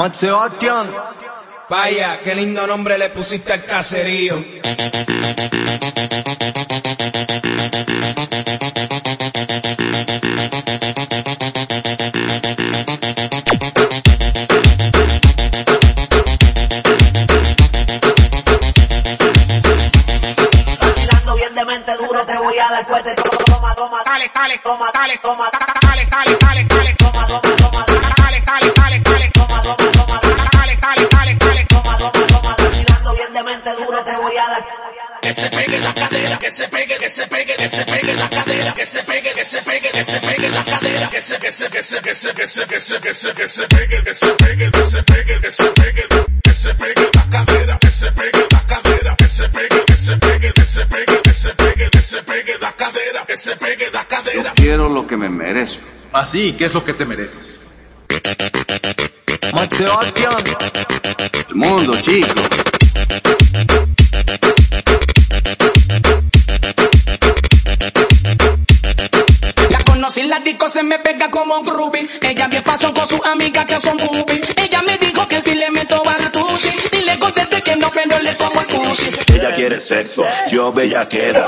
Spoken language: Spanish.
Matt Sebastián. Vaya, qué lindo nombre le pusiste al caserío. Toma, Dale, dale, toma, dale, toma, dale, dale, dale, dale. La cadera, que se pegue, que se pegue, que se pegue la cadera, que se pegue, que se pegue, que se pegue la cadera, que se, que se, que se, que se, que se, que se, que se, que se pegue, que se pegue, que se pegue, que se pegue, que se pegue la cadera, que se pegue la cadera, que se pegue, que se pegue, que se pegue, que se pegue, que se pegue la cadera, que se pegue la cadera. Quiero lo que me merezco. Así, ¿qué es lo que te mereces? El mundo, chico. La disco, se me pega como groupie. Ella bien fashion con sus amigas que son boobies. Ella me dijo que si le meto baratushi. Y le contesté que no, pero le pongo el cushi. Ella quiere sexo, yo bella queda.